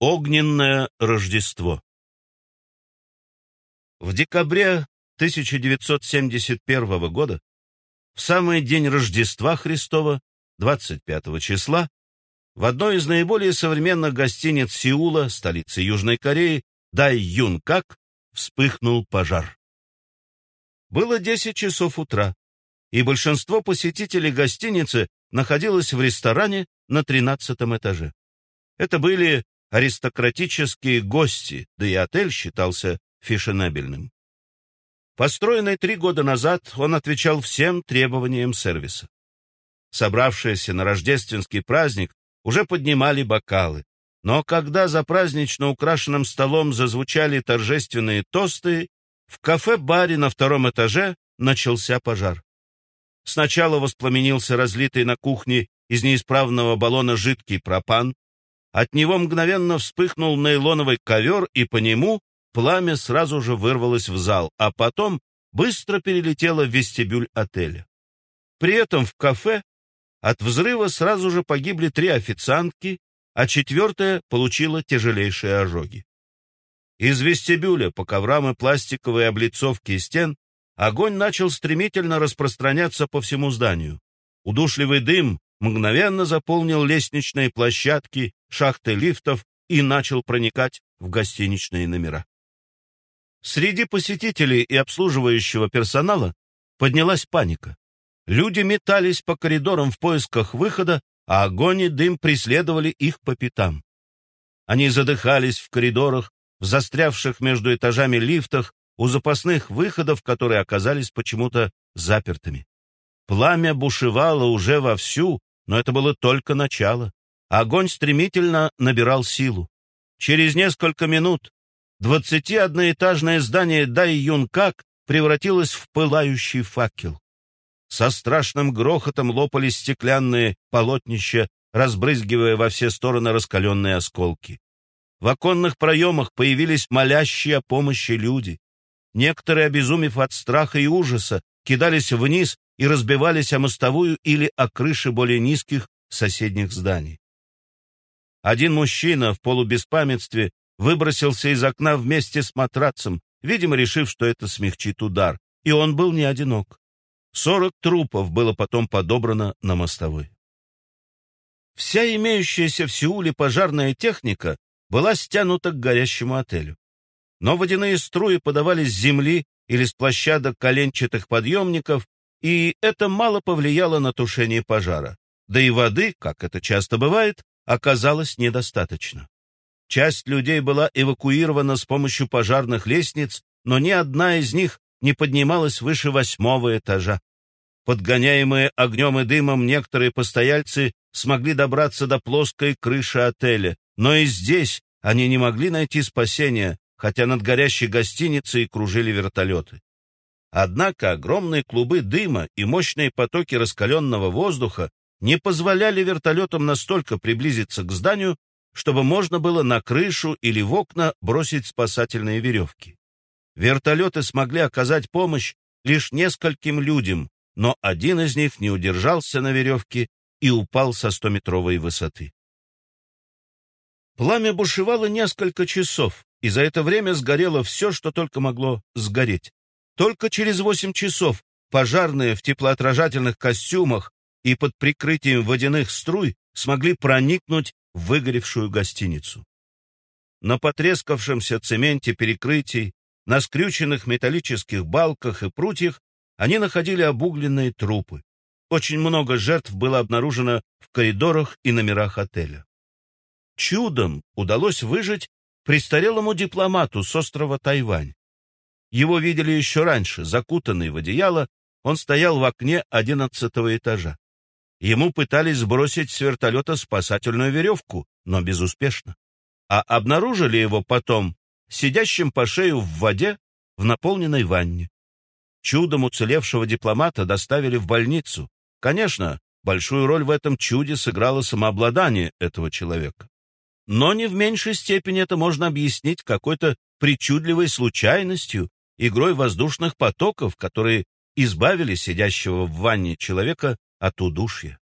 Огненное Рождество В декабре 1971 года, в самый день Рождества Христова, 25 числа, в одной из наиболее современных гостиниц Сеула, столицы Южной Кореи, Дай Юн Как, вспыхнул пожар. Было 10 часов утра, и большинство посетителей гостиницы находилось в ресторане на 13 этаже. Это были аристократические гости, да и отель считался фешенебельным. Построенный три года назад, он отвечал всем требованиям сервиса. Собравшиеся на рождественский праздник уже поднимали бокалы. Но когда за празднично украшенным столом зазвучали торжественные тосты, в кафе-баре на втором этаже начался пожар. Сначала воспламенился разлитый на кухне из неисправного баллона жидкий пропан. От него мгновенно вспыхнул нейлоновый ковер, и по нему пламя сразу же вырвалось в зал, а потом быстро перелетело в вестибюль отеля. При этом в кафе от взрыва сразу же погибли три официантки, а четвертая получила тяжелейшие ожоги. Из вестибюля по коврам и пластиковой облицовке стен огонь начал стремительно распространяться по всему зданию. Удушливый дым мгновенно заполнил лестничные площадки, шахты лифтов и начал проникать в гостиничные номера. Среди посетителей и обслуживающего персонала поднялась паника. Люди метались по коридорам в поисках выхода, а огонь и дым преследовали их по пятам. Они задыхались в коридорах, в застрявших между этажами лифтах, у запасных выходов, которые оказались почему-то запертыми. Пламя бушевало уже вовсю, но это было только начало. Огонь стремительно набирал силу. Через несколько минут двадцатиодноэтажное здание Дай Юнкак превратилось в пылающий факел. Со страшным грохотом лопались стеклянные полотнища, разбрызгивая во все стороны раскаленные осколки. В оконных проемах появились молящие о помощи люди. Некоторые, обезумев от страха и ужаса, кидались вниз и разбивались о мостовую или о крыши более низких соседних зданий. Один мужчина в полубеспамятстве выбросился из окна вместе с матрацем, видимо, решив, что это смягчит удар, и он был не одинок. Сорок трупов было потом подобрано на мостовой. Вся имеющаяся в Сеуле пожарная техника была стянута к горящему отелю. Но водяные струи подавались с земли или с площадок коленчатых подъемников, и это мало повлияло на тушение пожара. Да и воды, как это часто бывает, оказалось недостаточно. Часть людей была эвакуирована с помощью пожарных лестниц, но ни одна из них не поднималась выше восьмого этажа. Подгоняемые огнем и дымом некоторые постояльцы смогли добраться до плоской крыши отеля, но и здесь они не могли найти спасения, хотя над горящей гостиницей кружили вертолеты. Однако огромные клубы дыма и мощные потоки раскаленного воздуха не позволяли вертолетам настолько приблизиться к зданию, чтобы можно было на крышу или в окна бросить спасательные веревки. Вертолеты смогли оказать помощь лишь нескольким людям, но один из них не удержался на веревке и упал со стометровой высоты. Пламя бушевало несколько часов, и за это время сгорело все, что только могло сгореть. Только через восемь часов пожарные в теплоотражательных костюмах и под прикрытием водяных струй смогли проникнуть в выгоревшую гостиницу. На потрескавшемся цементе перекрытий, на скрюченных металлических балках и прутьях они находили обугленные трупы. Очень много жертв было обнаружено в коридорах и номерах отеля. Чудом удалось выжить престарелому дипломату с острова Тайвань. Его видели еще раньше, закутанный в одеяло, он стоял в окне одиннадцатого этажа. Ему пытались сбросить с вертолета спасательную веревку, но безуспешно. А обнаружили его потом сидящим по шею в воде в наполненной ванне. Чудом уцелевшего дипломата доставили в больницу. Конечно, большую роль в этом чуде сыграло самообладание этого человека. Но не в меньшей степени это можно объяснить какой-то причудливой случайностью, игрой воздушных потоков, которые избавили сидящего в ванне человека от удушья.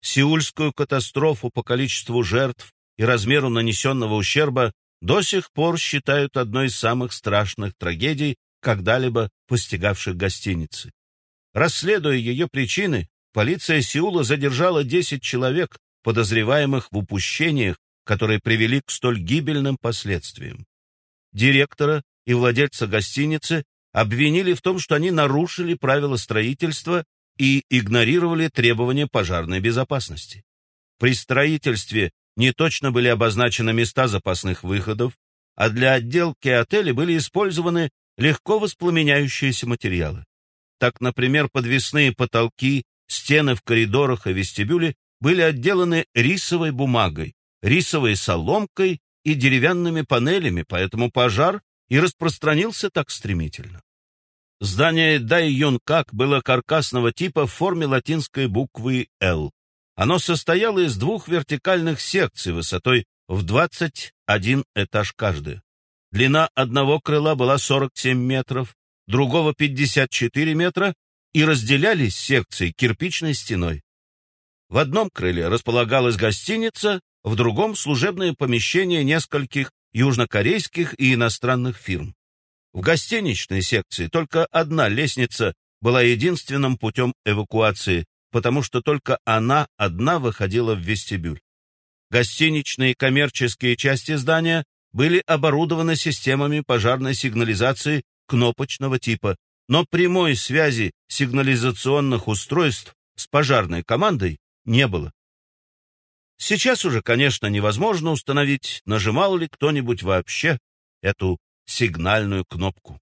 Сеульскую катастрофу по количеству жертв и размеру нанесенного ущерба до сих пор считают одной из самых страшных трагедий, когда-либо постигавших гостиницы. Расследуя ее причины, полиция Сеула задержала 10 человек, подозреваемых в упущениях, которые привели к столь гибельным последствиям. Директора и владельца гостиницы обвинили в том, что они нарушили правила строительства и игнорировали требования пожарной безопасности. При строительстве неточно были обозначены места запасных выходов, а для отделки отеля были использованы легко воспламеняющиеся материалы. Так, например, подвесные потолки, стены в коридорах и вестибюле были отделаны рисовой бумагой, рисовой соломкой и деревянными панелями, поэтому пожар и распространился так стремительно. Здание Дай Юн Как было каркасного типа в форме латинской буквы «Л». Оно состояло из двух вертикальных секций высотой в 21 этаж каждая. Длина одного крыла была 47 метров, другого 54 метра и разделялись секции кирпичной стеной. В одном крыле располагалась гостиница, в другом — служебное помещение нескольких южнокорейских и иностранных фирм. В гостиничной секции только одна лестница была единственным путем эвакуации, потому что только она одна выходила в вестибюль. Гостиничные коммерческие части здания были оборудованы системами пожарной сигнализации кнопочного типа, но прямой связи сигнализационных устройств с пожарной командой не было. Сейчас уже, конечно, невозможно установить, нажимал ли кто-нибудь вообще эту сигнальную кнопку.